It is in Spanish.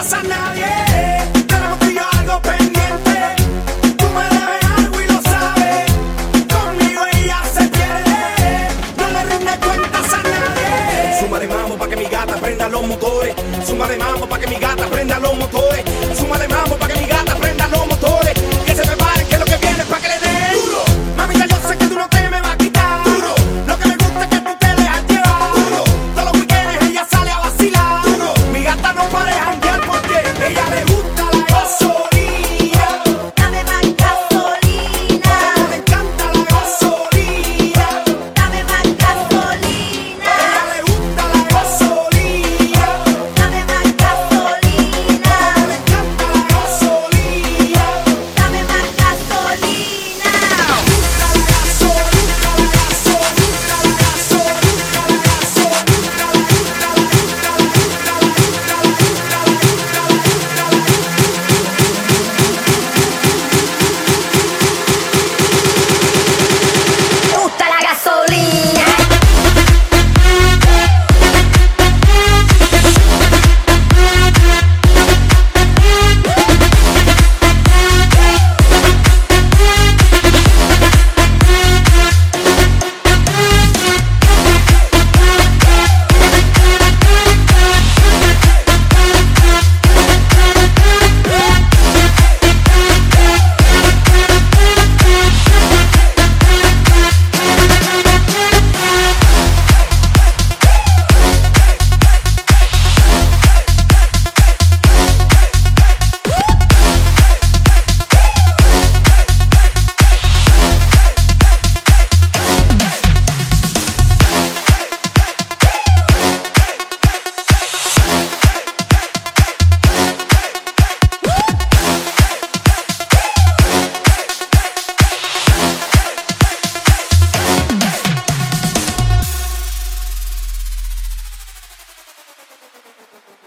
rinde a nadie. Tenemos tú y yo algo pendiente. Tú me debes algo y lo sabes. Conmigo ella se pierde. No le rinde cuentas a nadie. Suma de mambo pa' que mi gata prenda los motores. Suma de mambo pa' que mi gata prenda los motores.